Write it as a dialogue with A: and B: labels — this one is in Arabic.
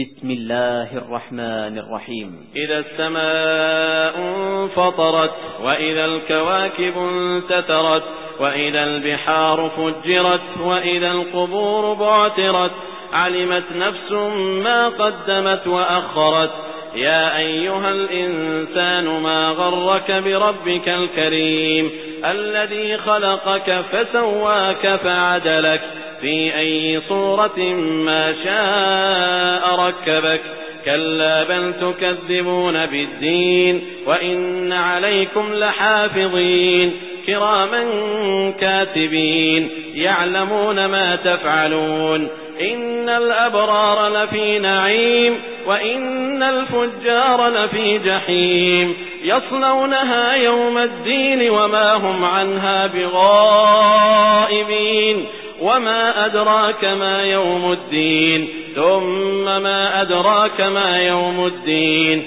A: بسم الله الرحمن الرحيم.
B: إذا السماء انفطرت وإذا الكواكب انتثرت وإذا البحار فجرت وإذا القبور بعترت علمت نفس ما قدمت وأخرت. يا أيها الإنسان ما غرك بربك الكريم؟ الذي خلقك فسواك فعدلك. في أي صورة ما شاء ركبك كلا بل تكذبون بالدين وإن عليكم لحافظين. كراما كاتبين يعلمون ما تفعلون. إن الأبرار لفي نعيم وإن الفجار لفي جحيم. يصلونها يوم الدين وما هم عنها بغائبين. وما أدراك ما يوم الدين. ثم ما أدراك ما يوم الدين